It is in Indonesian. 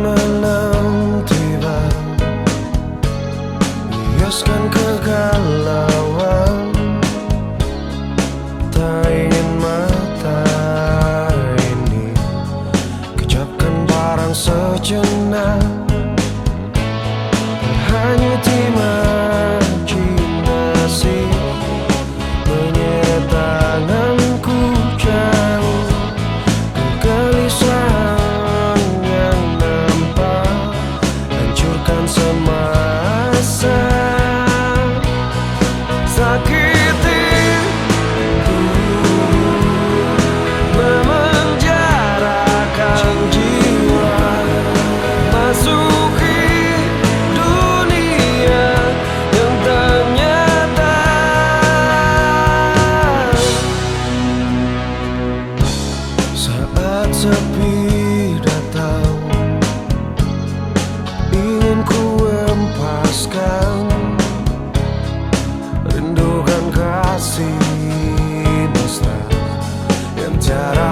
malam tiba. Biaskan kegalauan. Tak ingin mata ini. Kejapkan barang sejenak. Hanya malam cara